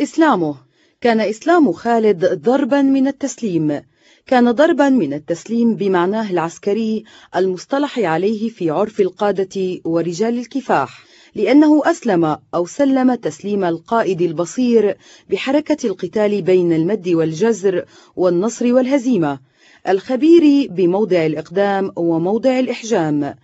إسلامه. كان إسلام خالد ضربا من التسليم. كان ضربا من التسليم بمعناه العسكري المصطلح عليه في عرف القادة ورجال الكفاح لأنه أسلم أو سلم تسليم القائد البصير بحركة القتال بين المد والجزر والنصر والهزيمة. الخبير بموضع الإقدام وموضع الإحجام.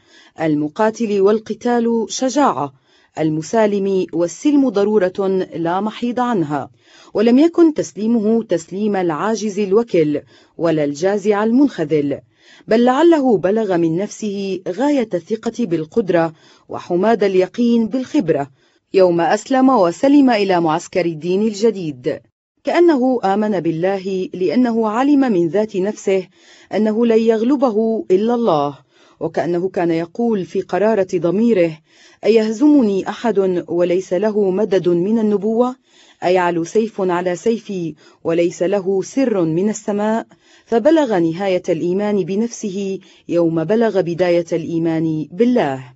المقاتل والقتال شجاعة. المسالم والسلم ضرورة لا محيض عنها ولم يكن تسليمه تسليم العاجز الوكل ولا الجازع المنخذل بل لعله بلغ من نفسه غاية الثقة بالقدرة وحماد اليقين بالخبرة يوم أسلم وسلم إلى معسكر الدين الجديد. كأنه آمن بالله لأنه علم من ذات نفسه أنه لن يغلبه إلا الله. وكأنه كان يقول في قرارة ضميره أيهزمني أحد وليس له مدد من النبوة؟ أيعلو سيف على سيفي وليس له سر من السماء؟ فبلغ نهاية الإيمان بنفسه يوم بلغ بداية الإيمان بالله.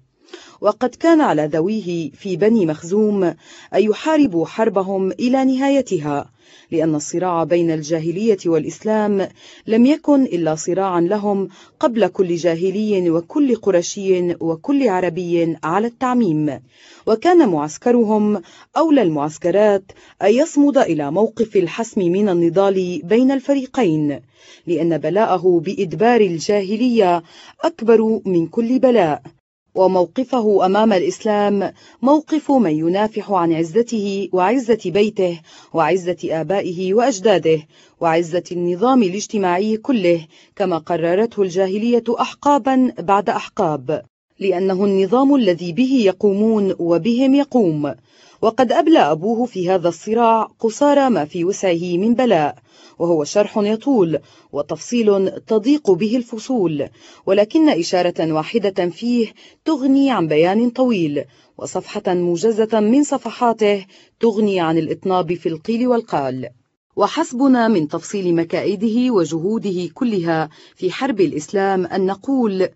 وقد كان على ذويه في بني مخزوم أن يحاربوا حربهم إلى نهايتها. لأن الصراع بين الجاهلية والإسلام لم يكن إلا صراعا لهم قبل كل جاهلي وكل قرشي وكل عربي على التعميم. وكان معسكرهم أولى المعسكرات أن يصمد إلى موقف الحسم من النضال بين الفريقين لأن بلاءه بإدبار الجاهلية أكبر من كل بلاء. وموقفه أمام الإسلام موقف من ينافح عن عزته وعزة بيته وعزة آبائه وأجداده وعزة النظام الاجتماعي كله كما قررته الجاهلية أحقابا بعد أحقاب لأنه النظام الذي به يقومون وبهم يقوم. وقد أبلى أبوه في هذا الصراع قصارى ما في وسعه من بلاء. وهو شرح يطول وتفصيل تضيق به الفصول ولكن إشارة واحدة فيه تغني عن بيان طويل وصفحة موجزة من صفحاته تغني عن الإطناب في القيل والقال. وحسبنا من تفصيل مكائده وجهوده كلها في حرب الإسلام أن نقول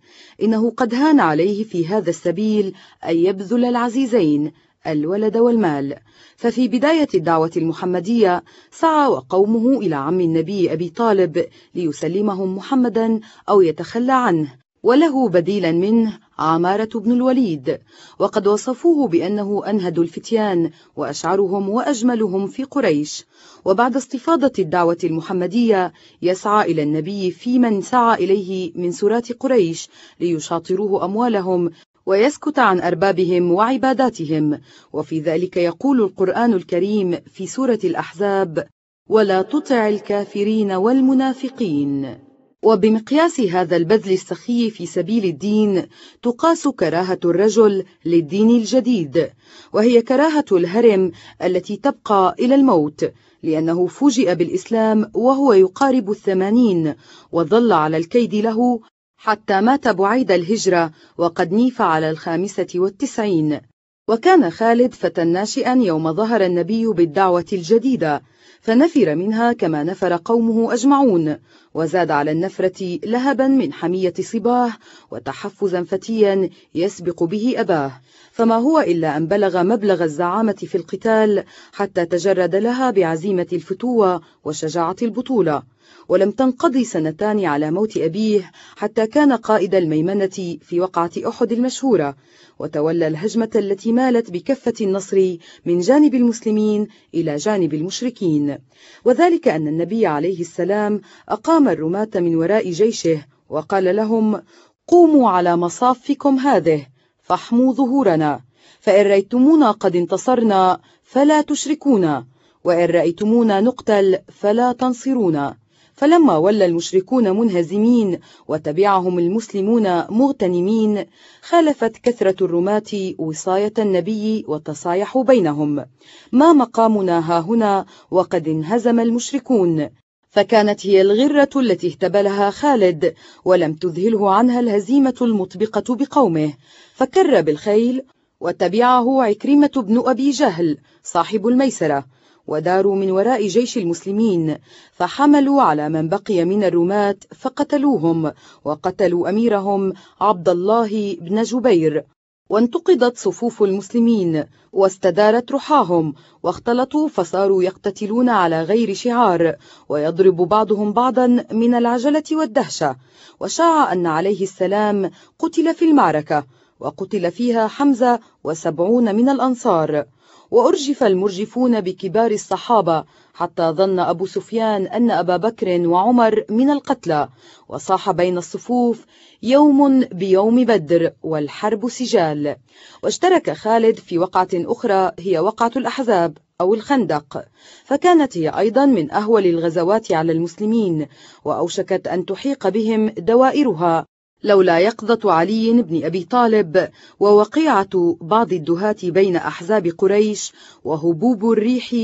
إنه قد هان عليه في هذا السبيل أن يبذل العزيزين الولد والمال. ففي بداية الدعوة المحمدية سعى وقومه إلى عم النبي أبي طالب ليسلمهم محمدا أو يتخلى عنه وله بديلا منه عمارة بن الوليد. وقد وصفوه بأنه أنهد الفتيان وأشعرهم وأجملهم في قريش. وبعد استفاضة الدعوة المحمدية يسعى إلى النبي في من سعى إليه من سرات قريش ليشاطروه أموالهم ويسكت عن أربابهم وعباداتهم. وفي ذلك يقول القرآن الكريم في سورة الأحزاب ولا تطع الكافرين والمنافقين وبمقياس هذا البذل السخي في سبيل الدين تقاس كراهة الرجل للدين الجديد وهي كراهة الهرم التي تبقى إلى الموت لأنه فوجئ بالإسلام وهو يقارب الثمانين وظل على الكيد له حتى مات بعيد الهجرة وقد نيف على الخامسة والتسعين. وكان خالد فتى ناشئا يوم ظهر النبي بالدعوة الجديدة فنفر منها كما نفر قومه أجمعون. وزاد على النفرة لهبا من حمية صباه وتحفزا فتيا يسبق به أباه. فما هو إلا أن بلغ مبلغ الزعامة في القتال حتى تجرد لها بعزيمة الفتوة وشجاعة البطولة. ولم تنقضي سنتان على موت أبيه حتى كان قائد الميمنة في وقعة أحد المشهورة. وتولى الهجمة التي مالت بكفة النصر من جانب المسلمين إلى جانب المشركين. وذلك أن النبي عليه السلام أقام الرماة من وراء جيشه وقال لهم قوموا على مصافكم هذه فاحموا ظهورنا. فإن رأيتمونا قد انتصرنا فلا تشركونا. وإن رأيتمونا نقتل فلا تنصرونا. فلما ولى المشركون منهزمين وتبعهم المسلمون مغتنمين خالفت كثرة الرماة وصاية النبي وتصايحوا بينهم. ما مقامنا ها هنا وقد انهزم المشركون. فكانت هي الغرة التي اهتبلها خالد ولم تذهله عنها الهزيمة المطبقة بقومه. فكر بالخيل وتبعه عكرمة بن أبي جهل صاحب الميسرة وداروا من وراء جيش المسلمين. فحملوا على من بقي من الرماة فقتلوهم وقتلوا أميرهم عبد الله بن جبير. وانتقضت صفوف المسلمين واستدارت رحاهم واختلطوا فصاروا يقتتلون على غير شعار ويضرب بعضهم بعضا من العجلة والدهشة. وشاع أن عليه السلام قتل في المعركة وقتل فيها حمزة وسبعون من الأنصار. وأرجف المرجفون بكبار الصحابة حتى ظن أبو سفيان أن أبا بكر وعمر من القتلى وصاح بين الصفوف يوم بيوم بدر والحرب سجال. واشترك خالد في وقعة أخرى هي وقعة الأحزاب أو الخندق فكانت هي أيضا من أهول الغزوات على المسلمين وأوشكت أن تحيق بهم دوائرها. لولا يقظة علي بن أبي طالب ووقيعة بعض الدهاة بين أحزاب قريش وهبوب الريح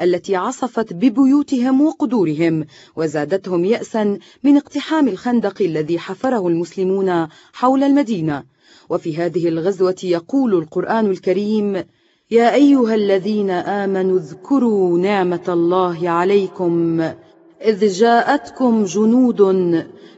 التي عصفت ببيوتهم وقدورهم وزادتهم يأسا من اقتحام الخندق الذي حفره المسلمون حول المدينة. وفي هذه الغزوة يقول القرآن الكريم يا أيها الذين آمنوا اذكروا نعمة الله عليكم إذ جاءتكم جنود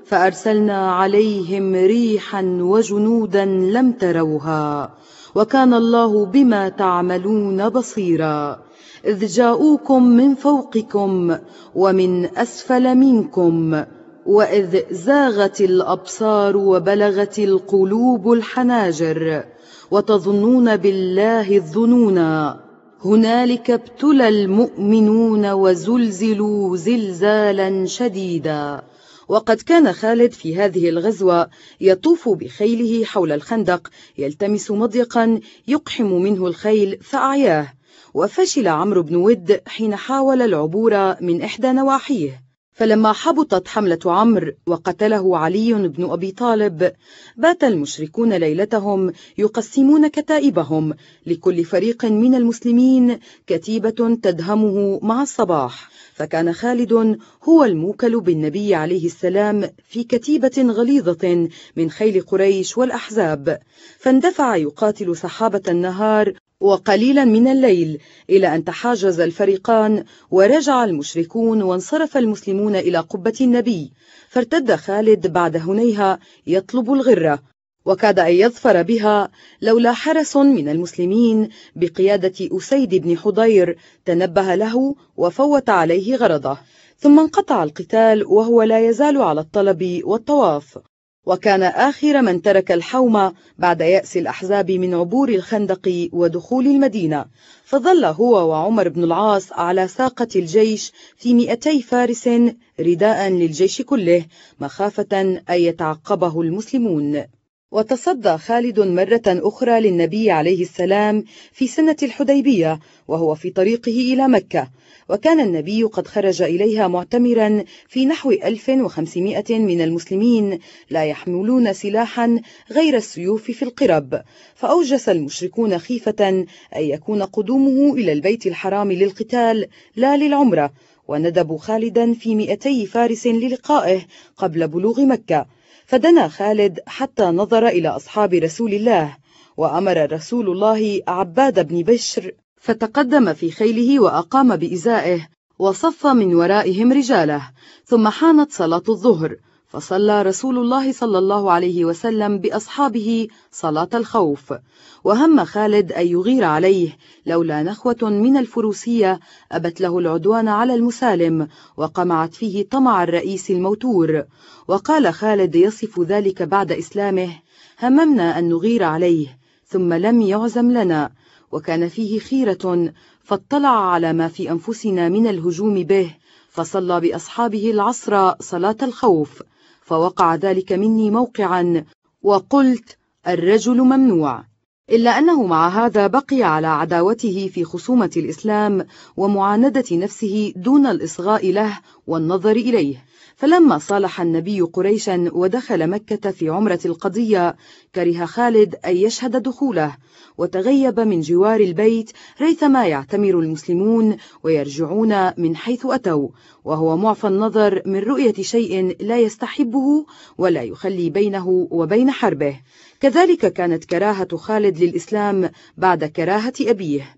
فأرسلنا عليهم ريحا وجنودا لم تروها وكان الله بما تعملون بصيرا. إذ جاءوكم من فوقكم ومن أسفل منكم وإذ زاغت الأبصار وبلغت القلوب الحناجر وتظنون بالله الظنونا. هنالك ابتلى المؤمنون وزلزلوا زلزالا شديدا. وقد كان خالد في هذه الغزوة يطوف بخيله حول الخندق يلتمس مضيقا يقحم منه الخيل فأعياه. وفشل عمرو بن ود حين حاول العبور من إحدى نواحيه. فلما حبطت حملة عمرو وقتله علي بن أبي طالب بات المشركون ليلتهم يقسمون كتائبهم لكل فريق من المسلمين كتيبة تدهمه مع الصباح. فكان خالد هو الموكل بالنبي عليه السلام في كتيبة غليظة من خيل قريش والأحزاب. فاندفع يقاتل سحابة النهار وقليلا من الليل إلى أن تحاجز الفريقان ورجع المشركون وانصرف المسلمون إلى قبة النبي. فارتد خالد بعد هنيها يطلب الغرة. وكاد أن يظفر بها لولا حرس من المسلمين بقيادة أسيد بن حضير تنبه له وفوت عليه غرضه ثم انقطع القتال وهو لا يزال على الطلب والطواف. وكان آخر من ترك الحوم بعد يأس الأحزاب من عبور الخندق ودخول المدينة فظل هو وعمر بن العاص على ساقة الجيش في مئتي فارس رداء للجيش كله مخافة أن يتعقبه المسلمون. وتصدى خالد مرة أخرى للنبي عليه السلام في سنة الحديبية وهو في طريقه إلى مكة. وكان النبي قد خرج إليها معتمرا في نحو 1500 من المسلمين لا يحملون سلاحا غير السيوف في القرب. فأوجس المشركون خيفة أن يكون قدومه إلى البيت الحرام للقتال لا للعمرة. وندبوا خالدا في مئتي فارس للقائه قبل بلوغ مكة. فدنا خالد حتى نظر إلى أصحاب رسول الله وأمر رسول الله عباد بن بشر فتقدم في خيله وأقام بإزائه وصف من ورائهم رجاله ثم حانت صلاة الظهر فصلى رسول الله صلى الله عليه وسلم بأصحابه صلاة الخوف. وهم خالد أن يغير عليه لولا نخوة من الفروسية أبت له العدوان على المسالم وقمعت فيه طمع الرئيس الموتور. وقال خالد يصف ذلك بعد إسلامه هممنا أن نغير عليه ثم لم يعزم لنا. وكان فيه خيرة فاطلع على ما في أنفسنا من الهجوم به فصلى بأصحابه العصر صلاة الخوف. فوقع ذلك مني موقعا وقلت الرجل ممنوع. إلا أنه مع هذا بقي على عداوته في خصومة الإسلام ومعاندة نفسه دون الإصغاء له والنظر إليه. فلما صالح النبي قريشا ودخل مكة في عمرة القضية كره خالد أن يشهد دخوله وتغيب من جوار البيت ريثما يعتمر المسلمون ويرجعون من حيث أتوا وهو معفى النظر من رؤية شيء لا يستحبه ولا يخلي بينه وبين حربه. كذلك كانت كراهة خالد للإسلام بعد كراهة أبيه.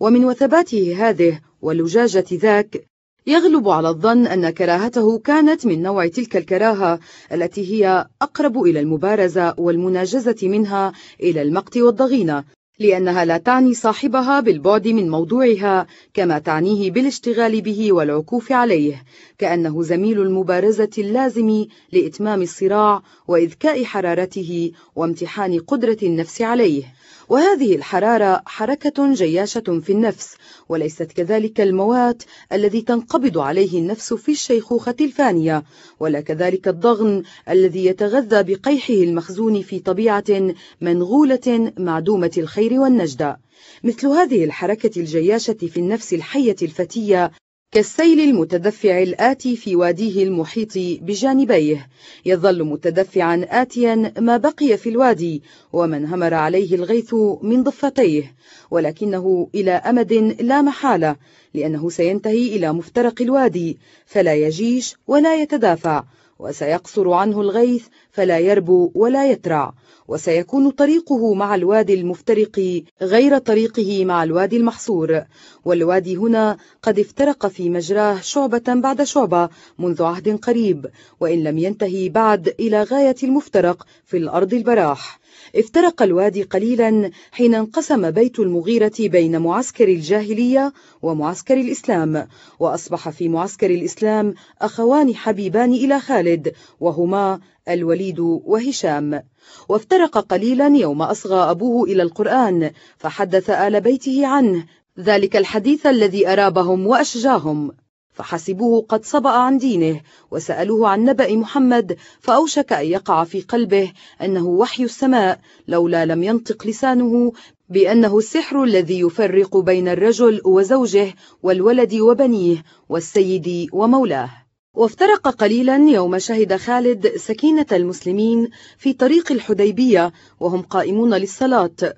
ومن وثباته هذه ولجاجة ذاك يغلب على الظن أن كراهته كانت من نوع تلك الكراهة التي هي أقرب إلى المبارزة والمناجزة منها إلى المقت والضغينة لأنها لا تعني صاحبها بالبعد من موضوعها كما تعنيه بالاشتغال به والعكوف عليه كأنه زميل المبارزة اللازم لإتمام الصراع وإذكاء حرارته وامتحان قدرة النفس عليه. وهذه الحرارة حركة جياشة في النفس وليست كذلك الموات الذي تنقبض عليه النفس في الشيخوخة الفانية ولا كذلك الضغن الذي يتغذى بقيحه المخزون في طبيعة منغولة معدومة الخير والنجدة. مثل هذه الحركة الجياشة في النفس الحية الفتية كالسيل المتدفع الآتي في واديه المحيط بجانبيه يظل متدفعا آتيا ما بقي في الوادي ومن همر عليه الغيث من ضفتيه ولكنه إلى أمد لا محالة لأنه سينتهي إلى مفترق الوادي فلا يجيش ولا يتدافع وسيقصر عنه الغيث فلا يربو ولا يترع. وسيكون طريقه مع الوادي المفترق غير طريقه مع الوادي المحصور. والوادي هنا قد افترق في مجراه شعبة بعد شعبة منذ عهد قريب وإن لم ينتهي بعد إلى غاية المفترق في الأرض البراح. افترق الوادي قليلا حين انقسم بيت المغيرة بين معسكر الجاهلية ومعسكر الإسلام وأصبح في معسكر الإسلام أخوان حبيبان إلى خالد وهما الوليد وهشام. وافترق قليلا يوم أصغى أبوه إلى القرآن فحدث آل بيته عنه. ذلك الحديث الذي أرابهم وأشجاهم. فحسبوه قد صبأ عن دينه وسألوه عن نبأ محمد فأوشك أن يقع في قلبه أنه وحي السماء لولا لم ينطق لسانه بأنه السحر الذي يفرق بين الرجل وزوجه والولد وبنيه والسيد ومولاه. وافترق قليلا يوم شهد خالد سكينة المسلمين في طريق الحديبية وهم قائمون للصلاة.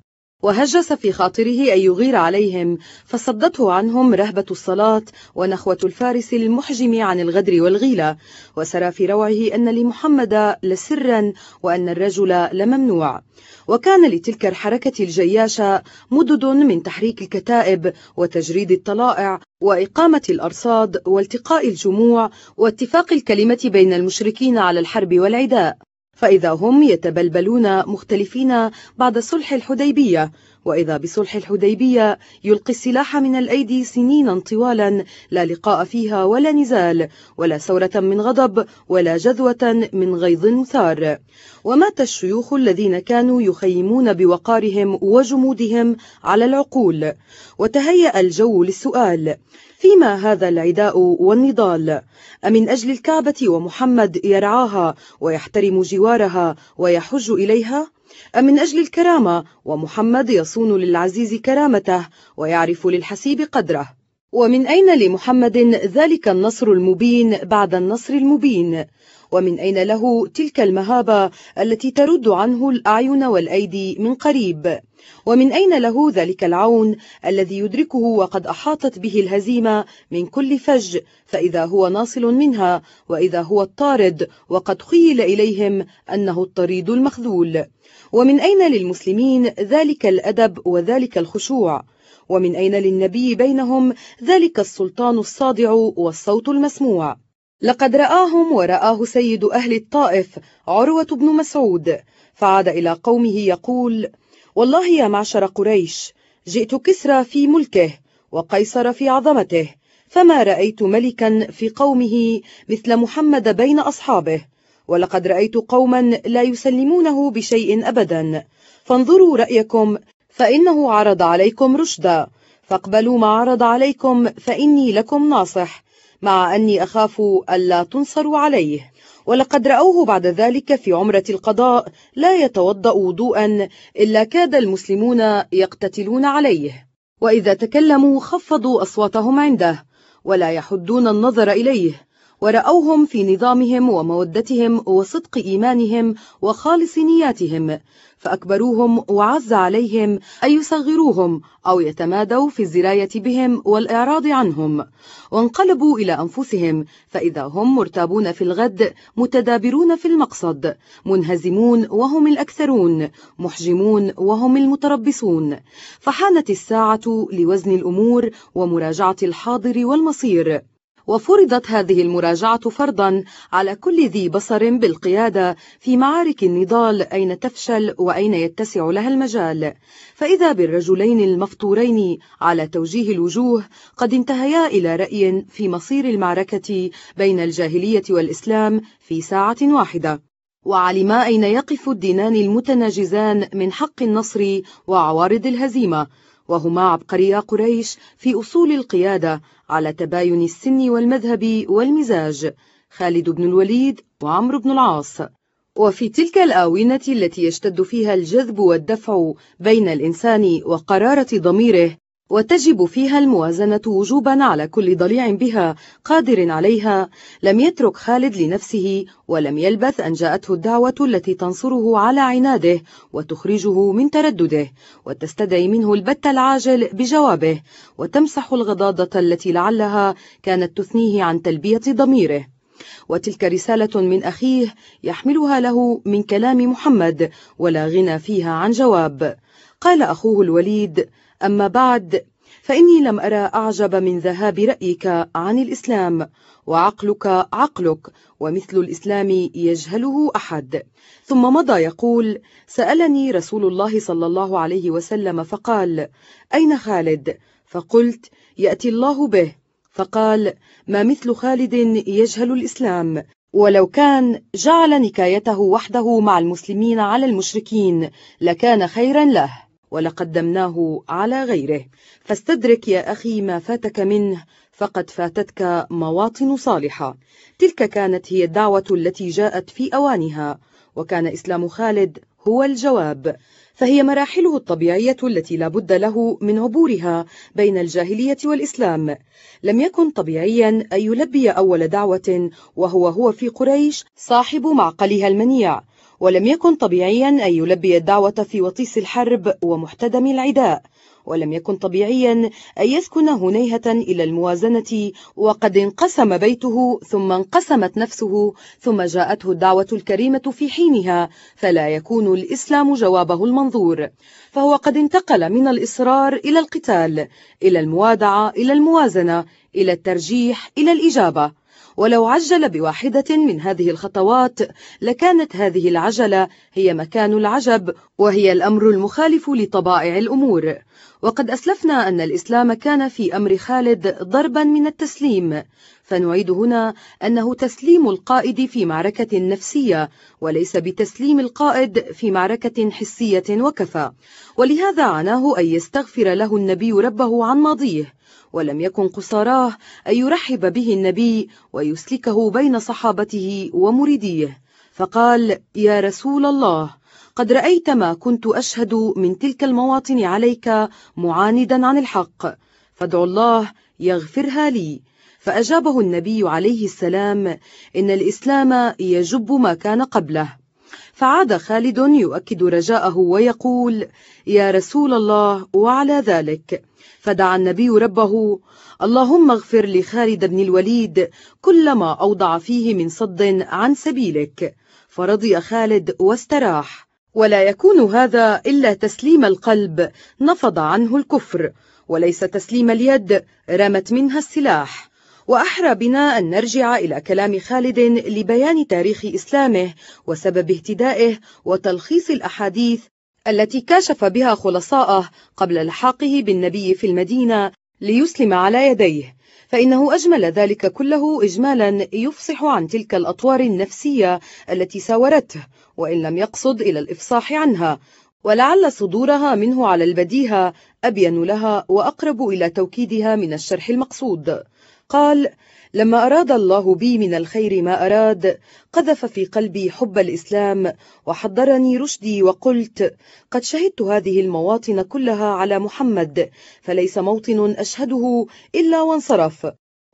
وهجس في خاطره أن يغير عليهم فصدته عنهم رهبة الصلاة ونخوة الفارس المحجم عن الغدر والغيلة. وسرى في روعه أن لمحمد لسرا وأن الرجل لممنوع. وكان لتلك الحركة الجياشة مدد من تحريك الكتائب وتجريد الطلائع وإقامة الأرصاد والتقاء الجموع واتفاق الكلمة بين المشركين على الحرب والعداء. فإذا هم يتبلبلون مختلفين بعد صلح الحديبية وإذا بصلح الحديبية يلقي السلاح من الأيدي سنينا طوالا لا لقاء فيها ولا نزال ولا ثورة من غضب ولا جذوة من غيظ مثار ومات الشيوخ الذين كانوا يخيمون بوقارهم وجمودهم على العقول. وتهيأ الجو للسؤال فيما هذا العداء والنضال؟ أمن أجل الكعبة ومحمد يرعاها ويحترم جوارها ويحج إليها؟ أم من أجل الكرامة ومحمد يصون للعزيز كرامته ويعرف للحسيب قدره. ومن أين لمحمد ذلك النصر المبين بعد النصر المبين؟ ومن أين له تلك المهابة التي ترد عنه الأعين والأيدي من قريب؟ ومن أين له ذلك العون الذي يدركه وقد أحاطت به الهزيمة من كل فج؟ فإذا هو ناصل منها وإذا هو الطارد وقد خيل إليهم أنه الطريد المخذول. ومن أين للمسلمين ذلك الأدب وذلك الخشوع؟ ومن أين للنبي بينهم ذلك السلطان الصادع والصوت المسموع؟ لقد رآهم ورآه سيد أهل الطائف عروة بن مسعود فعاد إلى قومه يقول والله يا معشر قريش جئت كسرى في ملكه وقيصر في عظمته فما رأيت ملكا في قومه مثل محمد بين أصحابه ولقد رأيت قوما لا يسلمونه بشيء أبدا. فانظروا رأيكم فإنه عرض عليكم رشدا فاقبلوا ما عرض عليكم فإني لكم ناصح. مع أني أخاف ألا تنصروا عليه. ولقد رأوه بعد ذلك في عمرة القضاء لا يتوضأ وضوءا إلا كاد المسلمون يقتتلون عليه. وإذا تكلموا خفضوا أصواتهم عنده ولا يحدون النظر إليه. ورأوهم في نظامهم ومودتهم وصدق إيمانهم وخالص نياتهم فأكبروهم وعز عليهم أن يصغروهم أو يتمادوا في الزراية بهم والإعراض عنهم. وانقلبوا إلى أنفسهم فإذا هم مرتابون في الغد متدابرون في المقصد منهزمون وهم الأكثرون محجمون وهم المتربصون. فحانت الساعة لوزن الأمور ومراجعة الحاضر والمصير. وفرضت هذه المراجعة فرضا على كل ذي بصر بالقيادة في معارك النضال أين تفشل وأين يتسع لها المجال. فإذا بالرجلين المفطورين على توجيه الوجوه قد انتهيا إلى رأي في مصير المعركة بين الجاهلية والإسلام في ساعة واحدة. وعلما أين يقف الدينان المتناجزان من حق النصر وعوارض الهزيمة. وهما عبقريا قريش في أصول القيادة على تباين السن والمذهب والمزاج خالد بن الوليد وعمرو بن العاص. وفي تلك الآونة التي يشتد فيها الجذب والدفع بين الإنسان وقرارة ضميره وتجب فيها الموازنة وجوبا على كل ضليع بها قادر عليها. لم يترك خالد لنفسه ولم يلبث أن جاءته الدعوة التي تنصره على عناده وتخرجه من تردده وتستدعي منه البت العاجل بجوابه. وتمسح الغضاضة التي لعلها كانت تثنيه عن تلبية ضميره. وتلك رسالة من أخيه يحملها له من كلام محمد ولا غنى فيها عن جواب. قال أخوه الوليد أما بعد فإني لم أرى أعجب من ذهاب رأيك عن الإسلام وعقلك عقلك ومثل الإسلام يجهله أحد. ثم مضى يقول سألني رسول الله صلى الله عليه وسلم فقال أين خالد؟ فقلت يأتي الله به. فقال ما مثل خالد يجهل الإسلام؟ ولو كان جعل نكايته وحده مع المسلمين على المشركين لكان خيرا له. ولقدمناه على غيره. فاستدرك يا أخي ما فاتك منه فقد فاتتك مواطن صالحة. تلك كانت هي الدعوة التي جاءت في أوانها وكان إسلام خالد هو الجواب. فهي مراحله الطبيعية التي لا بد له من عبورها بين الجاهلية والإسلام. لم يكن طبيعيا أن يلبي أول دعوة وهو هو في قريش صاحب معقلها المنيع. ولم يكن طبيعيا أن يلبي الدعوة في وطيس الحرب ومحتدم العداء ولم يكن طبيعيا أن يسكن هنيهة إلى الموازنة وقد انقسم بيته ثم انقسمت نفسه ثم جاءته الدعوة الكريمة في حينها فلا يكون الإسلام جوابه المنظور. فهو قد انتقل من الإصرار إلى القتال إلى الموادعة إلى الموازنة إلى الترجيح إلى الإجابة. ولو عجل بواحدة من هذه الخطوات لكانت هذه العجلة هي مكان العجب وهي الأمر المخالف لطبائع الأمور. وقد أسلفنا أن الإسلام كان في أمر خالد ضربا من التسليم. فنعيد هنا أنه تسليم القائد في معركة نفسية وليس بتسليم القائد في معركة حسية وكفى. ولهذا عناه أن يستغفر له النبي ربه عن ماضيه. ولم يكن قصاراه أن يرحب به النبي ويسلكه بين صحابته ومريديه. فقال يا رسول الله قد رأيت ما كنت أشهد من تلك المواطن عليك معاندا عن الحق. فادع الله يغفرها لي. فأجابه النبي عليه السلام إن الإسلام يجب ما كان قبله. فعاد خالد يؤكد رجاءه ويقول يا رسول الله وعلى ذلك. فدعا النبي ربه اللهم اغفر لخالد بن الوليد كل ما أوضع فيه من صد عن سبيلك. فرضي خالد واستراح. ولا يكون هذا إلا تسليم القلب نفض عنه الكفر وليس تسليم اليد رمت منها السلاح. وأحرى بنا أن نرجع إلى كلام خالد لبيان تاريخ إسلامه وسبب اهتدائه وتلخيص الأحاديث التي كاشف بها خلصاءه قبل لحاقه بالنبي في المدينة ليسلم على يديه. فإنه أجمل ذلك كله إجمالا يفصح عن تلك الأطوار النفسية التي ساورته وإن لم يقصد إلى الإفصاح عنها. ولعل صدورها منه على البديهة أبين لها وأقرب إلى توكيدها من الشرح المقصود. قال لما أراد الله بي من الخير ما أراد قذف في قلبي حب الإسلام وحضرني رشدي وقلت قد شهدت هذه المواطن كلها على محمد فليس موطن أشهده إلا وانصرف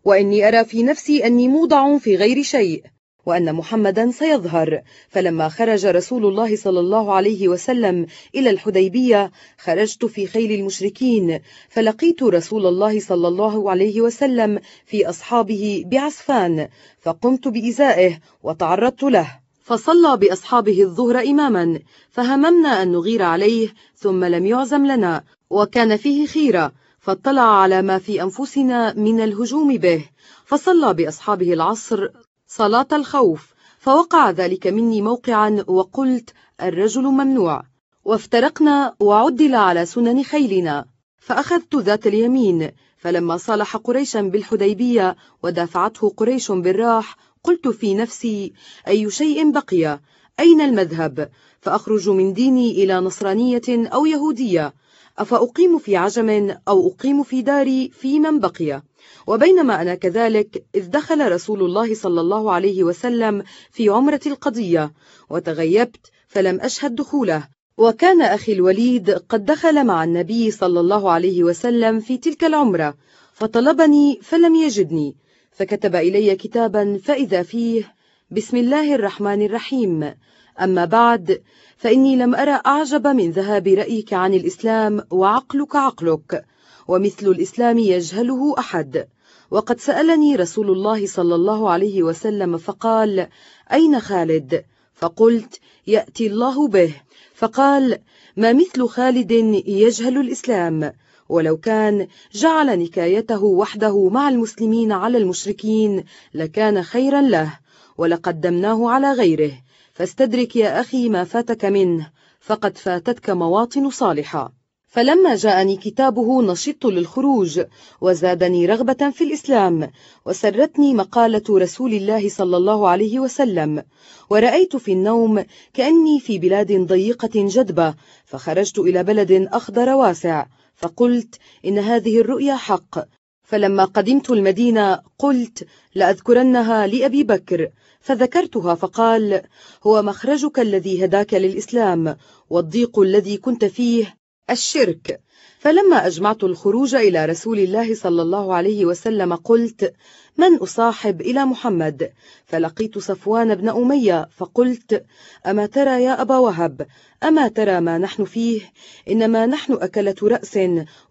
وإني أرى في نفسي أني موضع في غير شيء. وأن محمدا سيظهر. فلما خرج رسول الله صلى الله عليه وسلم إلى الحديبية خرجت في خيل المشركين. فلقيت رسول الله صلى الله عليه وسلم في أصحابه بعسفان فقمت بإزائه وتعرضت له. فصلى بأصحابه الظهر إماما فهممنا أن نغير عليه ثم لم يعزم لنا وكان فيه خيرة. فاطلع على ما في أنفسنا من الهجوم به. فصلى بأصحابه العصر صلاة الخوف. فوقع ذلك مني موقعا وقلت الرجل ممنوع. وافترقنا وعدل على سنن خيلنا. فأخذت ذات اليمين. فلما صالح قريشا بالحديبية ودافعته قريش بالراح قلت في نفسي أي شيء بقي؟ أين المذهب؟ فأخرج من ديني إلى نصرانية أو يهودية. أفأقيم في عجم أو أقيم في داري في من بقي؟ وبينما أنا كذلك إذ دخل رسول الله صلى الله عليه وسلم في عمرة القضية وتغيبت فلم أشهد دخوله. وكان أخي الوليد قد دخل مع النبي صلى الله عليه وسلم في تلك العمرة فطلبني فلم يجدني فكتب إلي كتابا فإذا فيه بسم الله الرحمن الرحيم. أما بعد فإني لم أرى أعجب من ذهاب رأيك عن الإسلام وعقلك عقلك ومثل الإسلام يجهله أحد. وقد سألني رسول الله صلى الله عليه وسلم فقال أين خالد؟ فقلت يأتي الله به. فقال ما مثل خالد يجهل الإسلام؟ ولو كان جعل نكايته وحده مع المسلمين على المشركين لكان خيرا له ولقدمناه على غيره. فاستدرك يا أخي ما فاتك منه فقد فاتتك مواطن صالحة. فلما جاءني كتابه نشطت للخروج وزادني رغبة في الإسلام وسرتني مقالة رسول الله صلى الله عليه وسلم. ورأيت في النوم كأني في بلاد ضيقة جدبة فخرجت إلى بلد أخضر واسع. فقلت إن هذه الرؤيا حق. فلما قدمت المدينة قلت لأذكرنها لأبي بكر. فذكرتها فقال هو مخرجك الذي هداك للإسلام والضيق الذي كنت فيه الشرك. فلما أجمعت الخروج إلى رسول الله صلى الله عليه وسلم قلت من أصاحب إلى محمد؟ فلقيت صفوان بن أمية فقلت أما ترى يا أبا وهب؟ أما ترى ما نحن فيه؟ إنما نحن أكلة رأس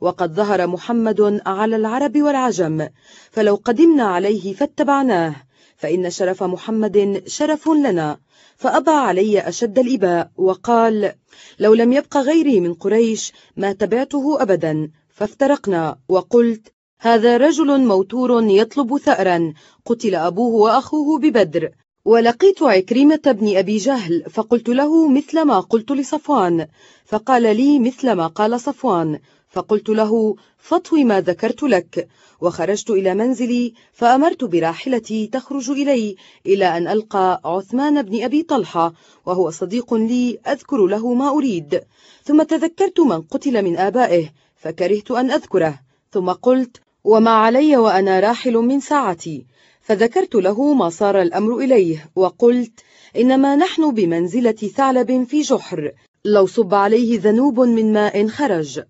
وقد ظهر محمد على العرب والعجم فلو قدمنا عليه فاتبعناه. فإن شرف محمد شرف لنا فأبى علي أشد الإباء وقال لو لم يبق غيري من قريش ما تبعته أبدا فافترقنا. وقلت هذا رجل موتور يطلب ثأرا قتل أبوه وأخوه ببدر. ولقيت عكرمة بن أبي جهل فقلت له مثل ما قلت لصفوان فقال لي مثل ما قال صفوان. فقلت له فطو ما ذكرت لك. وخرجت إلى منزلي فأمرت براحلتي تخرج إلي إلى أن ألقى عثمان بن أبي طلحة وهو صديق لي أذكر له ما أريد. ثم تذكرت من قتل من آبائه فكرهت أن أذكره. ثم قلت وما علي وأنا راحل من ساعتي. فذكرت له ما صار الأمر إليه وقلت إنما نحن بمنزلة ثعلب في جحر لو صب عليه ذنوب من ماء خرج.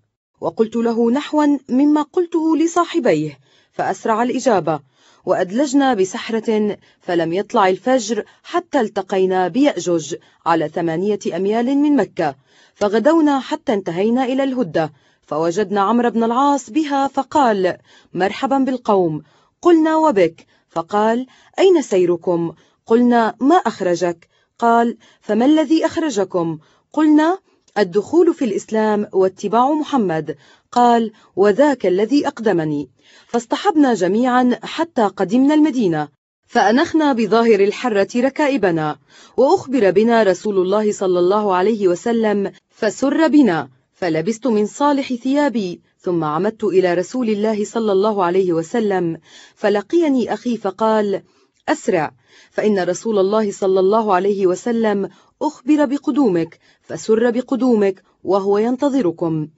وقلت له نحوا مما قلته لصاحبيه فأسرع الإجابة وأدلجنا بسحرة فلم يطلع الفجر حتى التقينا بيأجج على ثمانية أميال من مكة فغدونا حتى انتهينا إلى الهدة فوجدنا عمرو بن العاص بها فقال مرحبا بالقوم قلنا وبك فقال أين سيركم؟ قلنا ما أخرجك؟ قال فما الذي أخرجكم؟ قلنا الدخول في الإسلام واتباع محمد. قال وذاك الذي أقدمني. فاصطحبنا جميعا حتى قدمنا المدينة. فأنخنا بظاهر الحرة ركائبنا. وأخبر بنا رسول الله صلى الله عليه وسلم فسر بنا فلبست من صالح ثيابي ثم عمدت إلى رسول الله صلى الله عليه وسلم فلقيني أخي فقال أسرع فإن رسول الله صلى الله عليه وسلم أخبر بقدومك فسر بقدومك وهو ينتظركم.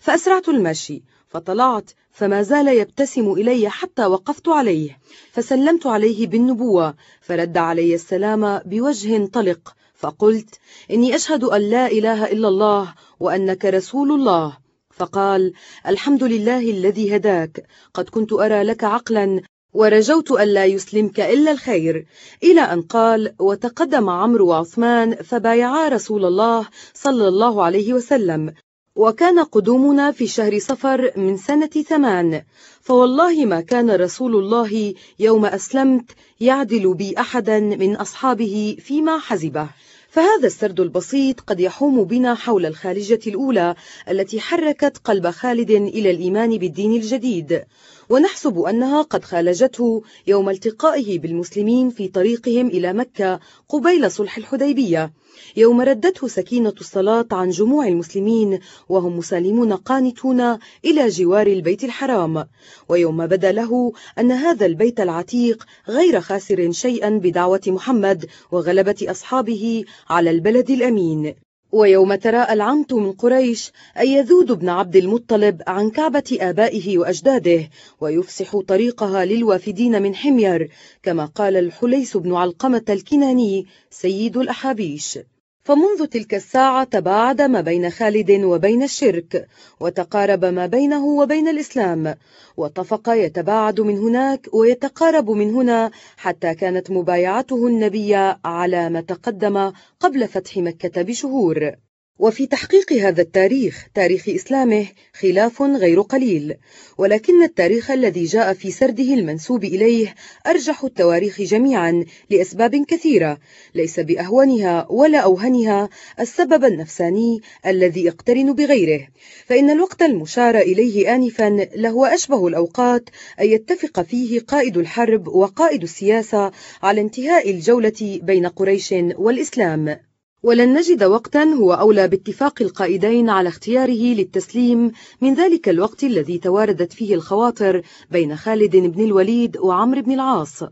فأسرعت المشي فطلعت فما زال يبتسم إلي حتى وقفت عليه. فسلمت عليه بالنبوة فرد علي السلام بوجه طلق فقلت إني أشهد أن لا إله إلا الله وأنك رسول الله. فقال الحمد لله الذي هداك قد كنت أرى لك عقلا ورجوت ألا يسلمك إلا الخير. إلى أن قال وتقدم عمرو وعثمان فبايعا رسول الله صلى الله عليه وسلم. وكان قدومنا في شهر صفر من سنة ثمان. فوالله ما كان رسول الله يوم أسلمت يعدل بي أحدا من أصحابه فيما حزبه. فهذا السرد البسيط قد يحوم بنا حول الخارجة الأولى التي حركت قلب خالد إلى الإيمان بالدين الجديد. ونحسب أنها قد خالجته يوم التقائه بالمسلمين في طريقهم إلى مكة قبيل صلح الحديبية يوم ردته سكينة الصلاة عن جموع المسلمين وهم مسالمون قانتون إلى جوار البيت الحرام ويوم بدا له أن هذا البيت العتيق غير خاسر شيئا بدعوة محمد وغلبة أصحابه على البلد الأمين. ويوم تراءى العنت من قريش أن يذود بن عبد المطلب عن كعبة آبائه وأجداده ويفسح طريقها للوافدين من حمير كما قال الحليس بن علقمة الكناني سيد الأحابيش. فمنذ تلك الساعة تباعد ما بين خالد وبين الشرك وتقارب ما بينه وبين الإسلام واتفق يتباعد من هناك ويتقارب من هنا حتى كانت مبايعته النبي على ما تقدم قبل فتح مكة بشهور. وفي تحقيق هذا التاريخ تاريخ إسلامه خلاف غير قليل. ولكن التاريخ الذي جاء في سرده المنسوب إليه أرجح التواريخ جميعا لأسباب كثيرة ليس بأهونها ولا أوهنها السبب النفساني الذي يقترن بغيره. فإن الوقت المشار إليه آنفا لهو أشبه الأوقات أن يتفق فيه قائد الحرب وقائد السياسة على انتهاء الجولة بين قريش والإسلام. ولن نجد وقتا هو أولى باتفاق القائدين على اختياره للتسليم من ذلك الوقت الذي تواردت فيه الخواطر بين خالد بن الوليد وعمرو بن العاص.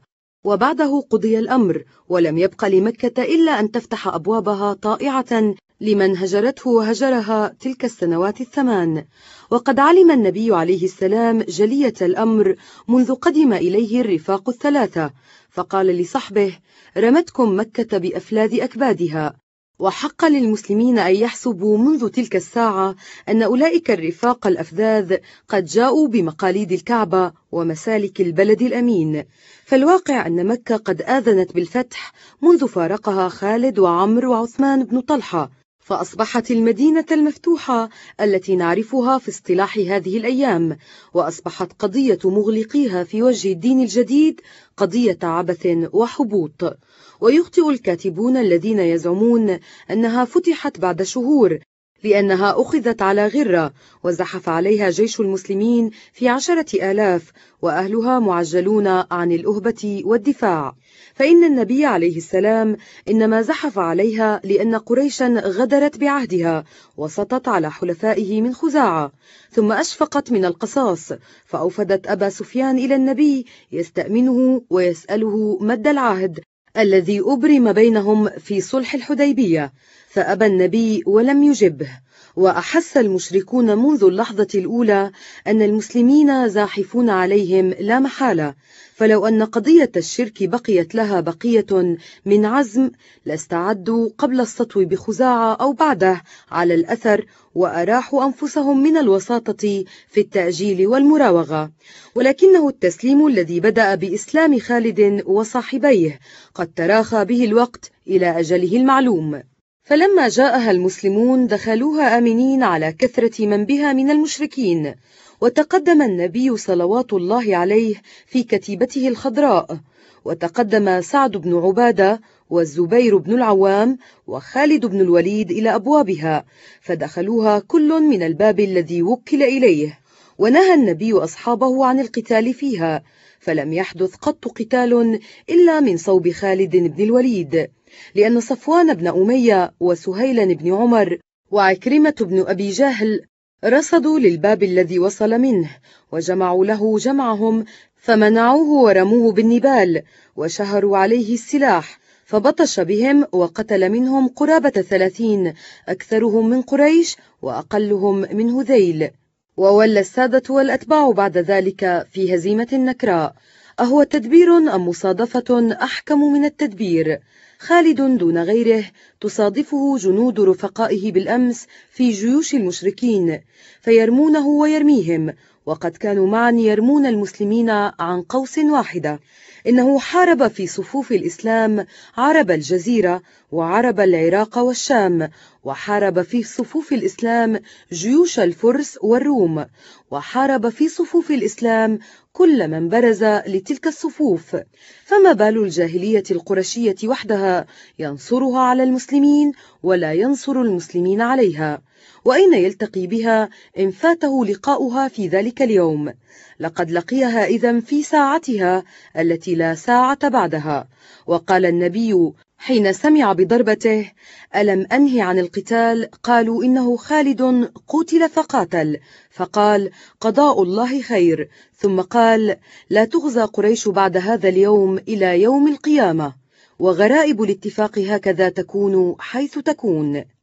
وبعده قضي الأمر ولم يبق لمكة إلا أن تفتح أبوابها طائعة لمن هجرته وهجرها تلك السنوات الثمان. وقد علم النبي عليه السلام جلية الأمر منذ قدم إليه الرفاق الثلاثة فقال لصحبه رمتكم مكة بأفلاذ أكبادها. وحق للمسلمين أن يحسبوا منذ تلك الساعة أن أولئك الرفاق الأفذاذ قد جاءوا بمقاليد الكعبة ومسالك البلد الأمين. فالواقع أن مكة قد آذنت بالفتح منذ فارقها خالد وعمر وعثمان بن طلحة. فأصبحت المدينة المفتوحة التي نعرفها في اصطلاح هذه الأيام وأصبحت قضية مغلقيها في وجه الدين الجديد قضية عبث وحبوط. ويخطئ الكاتبون الذين يزعمون أنها فتحت بعد شهور لأنها أخذت على غرة وزحف عليها جيش المسلمين في عشرة آلاف وأهلها معجلون عن الأهبة والدفاع. فإن النبي عليه السلام إنما زحف عليها لأن قريشا غدرت بعهدها وسطت على حلفائه من خزاعة ثم أشفقت من القصاص فأوفدت أبا سفيان إلى النبي يستأمنه ويسأله مد العهد الذي أبرم بينهم في صلح الحديبية فأبى النبي ولم يجبه. وأحس المشركون منذ اللحظة الأولى أن المسلمين زاحفون عليهم لا محالة. فلو أن قضية الشرك بقيت لها بقية من عزم لاستعدوا قبل السطو بخزاعة أو بعده على الأثر وأراحوا أنفسهم من الوساطة في التأجيل والمراوغة. ولكنه التسليم الذي بدأ بإسلام خالد وصاحبيه قد تراخى به الوقت إلى أجله المعلوم. فلما جاءها المسلمون دخلوها آمنين على كثرة من بها من المشركين وتقدم النبي صلوات الله عليه في كتيبته الخضراء وتقدم سعد بن عبادة والزبير بن العوام وخالد بن الوليد إلى أبوابها فدخلوها كل من الباب الذي وكل إليه ونهى النبي أصحابه عن القتال فيها فلم يحدث قط قتال إلا من صوب خالد بن الوليد. لأن صفوان بن أمية وسهيل بن عمر وعكرمة بن أبي جهل رصدوا للباب الذي وصل منه وجمعوا له جمعهم فمنعوه ورموه بالنبال وشهروا عليه السلاح فبطش بهم وقتل منهم قرابة ثلاثين أكثرهم من قريش وأقلهم من هذيل. وولى السادة والأتباع بعد ذلك في هزيمة نكراء أهو تدبير أم مصادفة أحكم من التدبير؟ خالد دون غيره تصادفه جنود رفقائه بالأمس في جيوش المشركين فيرمونه ويرميهم وقد كانوا معا يرمون المسلمين عن قوس واحدة. إنه حارب في صفوف الإسلام عرب الجزيرة وعرب العراق والشام وحارب في صفوف الإسلام جيوش الفرس والروم وحارب في صفوف الإسلام كل من برز لتلك الصفوف. فما بال الجاهلية القرشية وحدها ينصرها على المسلمين ولا ينصر المسلمين عليها. وأين يلتقي بها إن فاته لقاؤها في ذلك اليوم؟ لقد لقيها إذا في ساعتها التي لا ساعة بعدها. وقال النبي حين سمع بضربته ألم أنه عن القتال؟ قالوا إنه خالد قتل فقاتل. فقال قضاء الله خير. ثم قال لا تغزى قريش بعد هذا اليوم إلى يوم القيامة. وغرائب الاتفاق هكذا تكون حيث تكون.